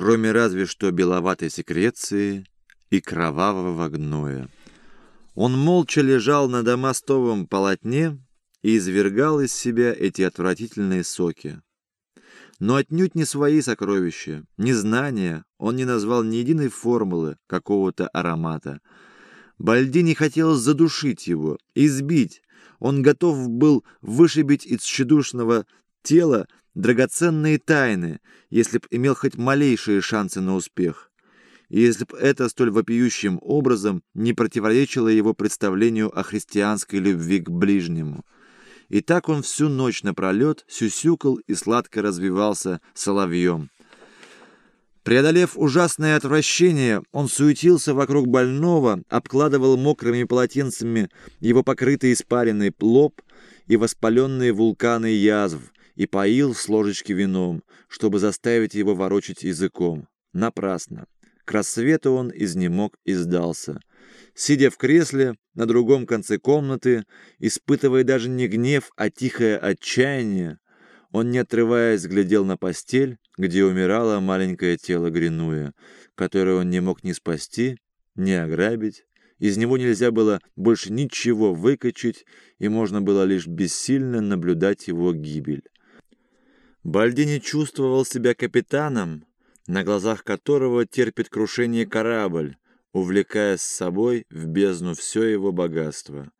кроме разве что беловатой секреции и кровавого гноя. Он молча лежал на домостовом полотне и извергал из себя эти отвратительные соки. Но отнюдь не свои сокровища, ни знания, он не назвал ни единой формулы какого-то аромата. Бальдини хотелось задушить его, избить. Он готов был вышибить из тщедушного тела драгоценные тайны, если б имел хоть малейшие шансы на успех и если бы это столь вопиющим образом не противоречило его представлению о христианской любви к ближнему. И так он всю ночь напролет сюсюкал и сладко развивался соловьем. Преодолев ужасное отвращение, он суетился вокруг больного, обкладывал мокрыми полотенцами его покрытый испаренный лоб и воспаленные вулканы язв, и поил с ложечки вином, чтобы заставить его ворочать языком. Напрасно. К рассвету он изнемог и сдался. Сидя в кресле на другом конце комнаты, испытывая даже не гнев, а тихое отчаяние, он, не отрываясь, глядел на постель, где умирало маленькое тело Гринуя, которое он не мог ни спасти, ни ограбить. Из него нельзя было больше ничего выкачать, и можно было лишь бессильно наблюдать его гибель. Бальдини чувствовал себя капитаном, на глазах которого терпит крушение корабль, увлекая с собой в бездну все его богатство.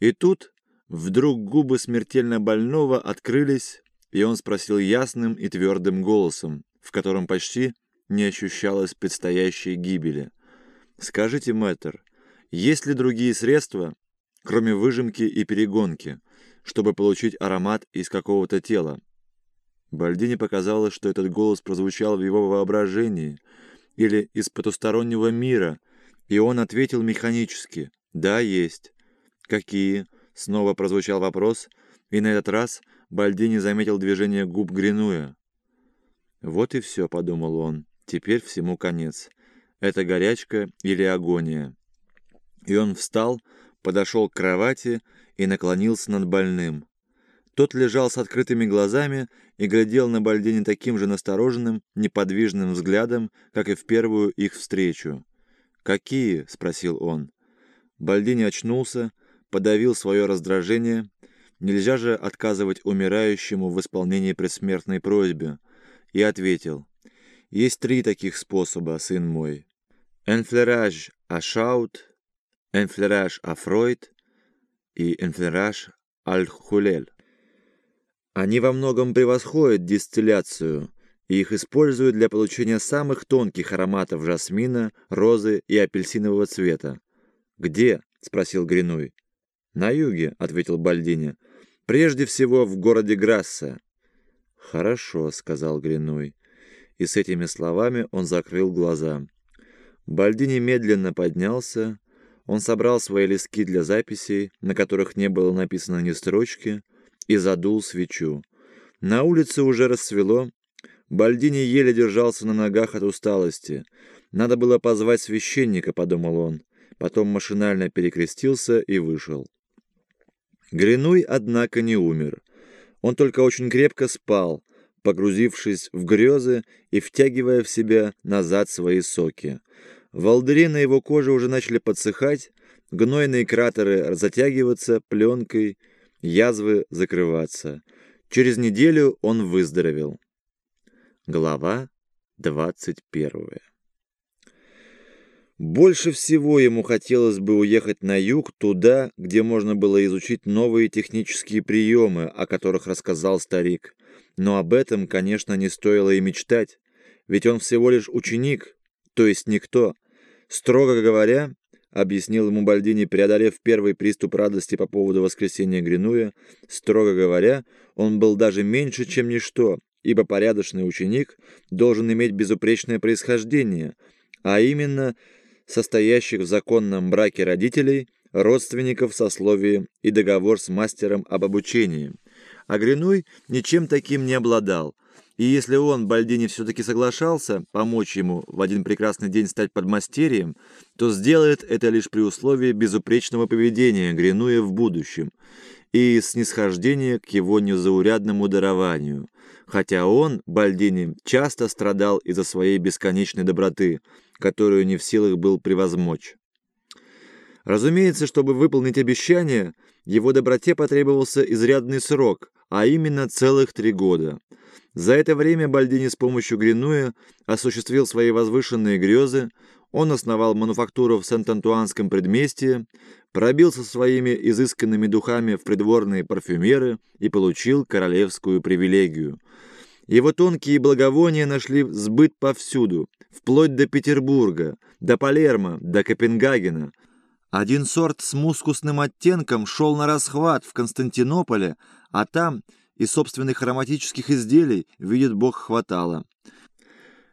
И тут вдруг губы смертельно больного открылись, и он спросил ясным и твердым голосом, в котором почти не ощущалось предстоящей гибели. «Скажите, мэтр, есть ли другие средства, кроме выжимки и перегонки, чтобы получить аромат из какого-то тела?» Бальдине показалось, что этот голос прозвучал в его воображении или из потустороннего мира, и он ответил механически «Да, есть». «Какие?» — снова прозвучал вопрос, и на этот раз Бальдини заметил движение губ Гринуя. «Вот и все», — подумал он, — «теперь всему конец. Это горячка или агония». И он встал, подошел к кровати и наклонился над больным. Тот лежал с открытыми глазами и глядел на Бальдини таким же настороженным, неподвижным взглядом, как и в первую их встречу. «Какие?» — спросил он. Бальдини очнулся, подавил свое раздражение. Нельзя же отказывать умирающему в исполнении предсмертной просьбы. И ответил. «Есть три таких способа, сын мой. Энфлераж ашаут, энфлераж афройд и энфлераж аль-хулель. Они во многом превосходят дистилляцию, и их используют для получения самых тонких ароматов жасмина, розы и апельсинового цвета. «Где?» — спросил Гринуй. «На юге», — ответил Бальдини. «Прежде всего в городе Грасса». «Хорошо», — сказал Гринуй. И с этими словами он закрыл глаза. Бальдини медленно поднялся. Он собрал свои листки для записей, на которых не было написано ни строчки, и задул свечу. На улице уже рассвело. Бальдини еле держался на ногах от усталости. Надо было позвать священника, подумал он. Потом машинально перекрестился и вышел. Гринуй, однако, не умер. Он только очень крепко спал, погрузившись в грезы и втягивая в себя назад свои соки. Волдыри на его коже уже начали подсыхать, гнойные кратеры затягиваться пленкой, язвы закрываться. Через неделю он выздоровел. Глава 21 Больше всего ему хотелось бы уехать на юг, туда, где можно было изучить новые технические приемы, о которых рассказал старик. Но об этом, конечно, не стоило и мечтать, ведь он всего лишь ученик, то есть никто. Строго говоря, объяснил ему Бальдини, преодолев первый приступ радости по поводу воскресения Гринуя. Строго говоря, он был даже меньше, чем ничто, ибо порядочный ученик должен иметь безупречное происхождение, а именно состоящих в законном браке родителей, родственников, сословие и договор с мастером об обучении. А Гринуй ничем таким не обладал, и если он, Бальдини, все-таки соглашался помочь ему в один прекрасный день стать подмастерьем, то сделает это лишь при условии безупречного поведения Гринуя в будущем и снисхождения к его незаурядному дарованию. хотя он, Бальдини, часто страдал из-за своей бесконечной доброты, которую не в силах был превозмочь. Разумеется, чтобы выполнить обещание, его доброте потребовался изрядный срок, а именно целых три года. За это время Бальдини с помощью Гринуя осуществил свои возвышенные грезы, он основал мануфактуру в Сент-Антуанском предместье, пробился своими изысканными духами в придворные парфюмеры и получил королевскую привилегию. Его тонкие благовония нашли сбыт повсюду, вплоть до Петербурга, до Палермо, до Копенгагена – один сорт с мускусным оттенком шел на расхват в Константинополе, а там и собственных ароматических изделий, видит бог, хватало.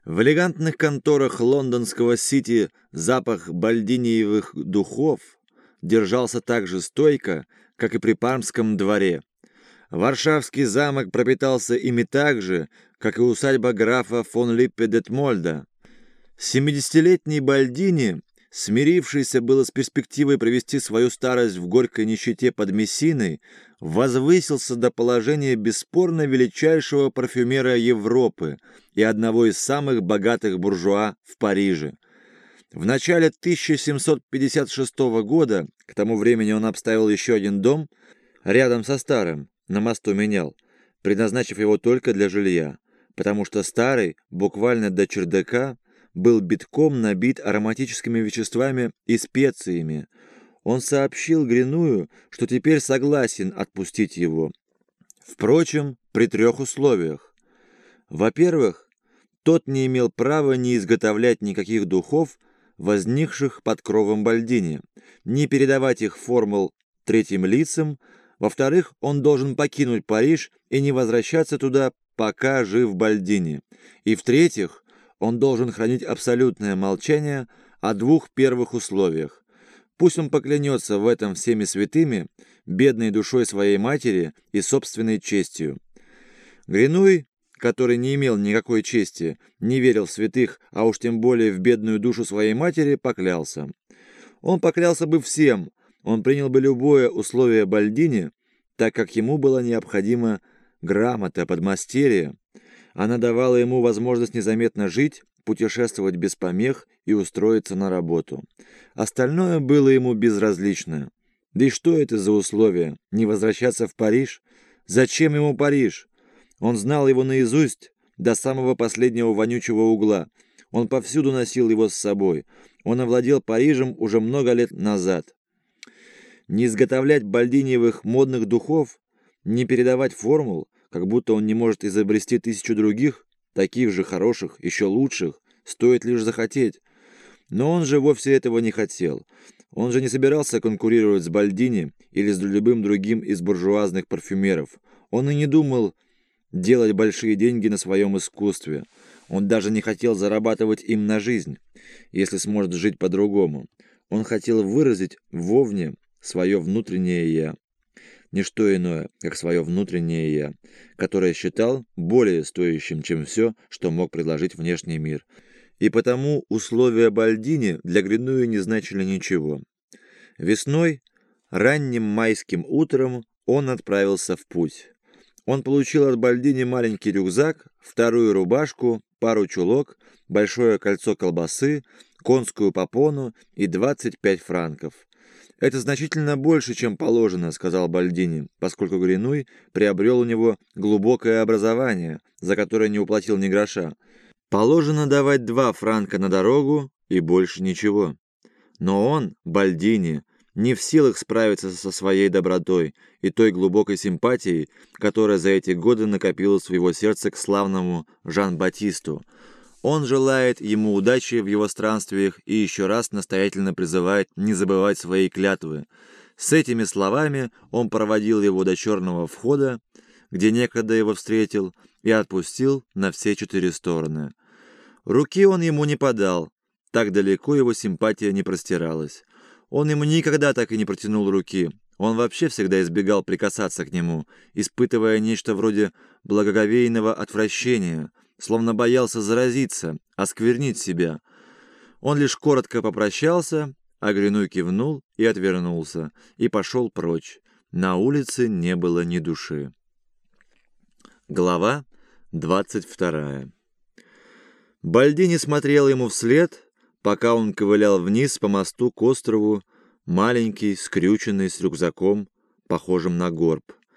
В элегантных конторах лондонского Сити запах бальдиниевых духов держался так же стойко, как и при Пармском дворе. Варшавский замок пропитался ими так же, как и усадьба графа фон Липпе Детмольда. Семидесятилетний Бальдини смирившийся было с перспективой провести свою старость в горькой нищете под Мессиной, возвысился до положения бесспорно величайшего парфюмера Европы и одного из самых богатых буржуа в Париже. В начале 1756 года, к тому времени он обставил еще один дом, рядом со старым, на мосту менял, предназначив его только для жилья, потому что старый, буквально до чердака, был битком набит ароматическими веществами и специями. Он сообщил Гриную, что теперь согласен отпустить его. Впрочем, при трех условиях. Во-первых, тот не имел права не изготовлять никаких духов, возникших под кровом Бальдини, не передавать их формул третьим лицам, во-вторых, он должен покинуть Париж и не возвращаться туда, пока жив Бальдини, и в-третьих, он должен хранить абсолютное молчание о двух первых условиях. Пусть он поклянется в этом всеми святыми, бедной душой своей матери и собственной честью. Гринуй, который не имел никакой чести, не верил в святых, а уж тем более в бедную душу своей матери, поклялся. Он поклялся бы всем, он принял бы любое условие Бальдини, так как ему было необходимо грамота, подмастерье, она давала ему возможность незаметно жить, путешествовать без помех и устроиться на работу. Остальное было ему безразлично. Да и что это за условия? Не возвращаться в Париж? Зачем ему Париж? Он знал его наизусть до самого последнего вонючего угла. Он повсюду носил его с собой. Он овладел Парижем уже много лет назад. Не изготовлять бальдиниевых модных духов, не передавать формул – как будто он не может изобрести тысячу других, таких же хороших, еще лучших, стоит лишь захотеть. Но он же вовсе этого не хотел. Он же не собирался конкурировать с Бальдини или с любым другим из буржуазных парфюмеров. Он и не думал делать большие деньги на своем искусстве. Он даже не хотел зарабатывать им на жизнь, если сможет жить по-другому. Он хотел выразить вовне свое внутреннее «я» не что иное, как свое внутреннее «я», которое считал более стоящим, чем все, что мог предложить внешний мир. И потому условия Бальдини для Гринуи не значили ничего. Весной, ранним майским утром, он отправился в путь. Он получил от Бальдини маленький рюкзак, вторую рубашку, пару чулок, большое кольцо колбасы, конскую попону и 25 франков. «Это значительно больше, чем положено», — сказал Бальдини, поскольку Гринуй приобрел у него глубокое образование, за которое не уплатил ни гроша. Положено давать два франка на дорогу и больше ничего. Но он, Бальдини, не в силах справиться со своей добротой и той глубокой симпатией, которая за эти годы накопилась в его сердце к славному Жан-Батисту — он желает ему удачи в его странствиях и еще раз настоятельно призывает не забывать свои клятвы. С этими словами он проводил его до черного входа, где некогда его встретил, и отпустил на все четыре стороны. Руки он ему не подал, так далеко его симпатия не простиралась. Он ему никогда так и не протянул руки. Он вообще всегда избегал прикасаться к нему, испытывая нечто вроде благоговейного отвращения – словно боялся заразиться, осквернить себя. Он лишь коротко попрощался, а Гринуй кивнул и отвернулся, и пошел прочь. На улице не было ни души. Глава 22. Бальдини смотрел ему вслед, пока он ковылял вниз по мосту к острову, маленький, скрюченный, с рюкзаком, похожим на горб.